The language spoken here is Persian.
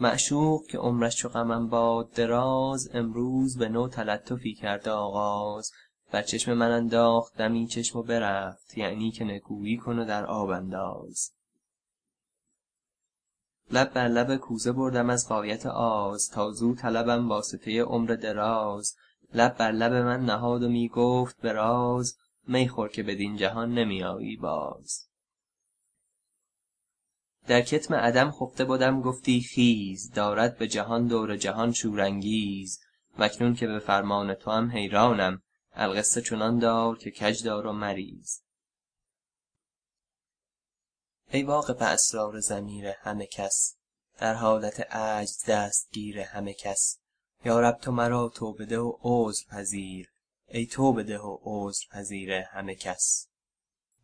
معشوق که عمرش چو غمم باد دراز امروز به نو تلطفی کرده آغاز. بر چشم من انداخت دمی چشم و برفت یعنی که نکویی کن و در آب انداز. لب بر لب کوزه بردم از غایت آز تا زو طلبم واسطه عمر دراز. لب بر لب من نهاد و می گفت به راز می خور که بدین جهان نمی آیی باز. در کتم عدم خفته بدم گفتی خیز دارد به جهان دور جهان شورانگیز. واکنون که به فرمان توام حیرانم القصه چنان دار که کج دار و مریز. ای واقف اسرار ضمیر همه کس در حالت عجز دستگیر همه کس. یا رب تو مرا توبه ده و عذر پذیر ای توبه ده و عذر پذیر همه کس.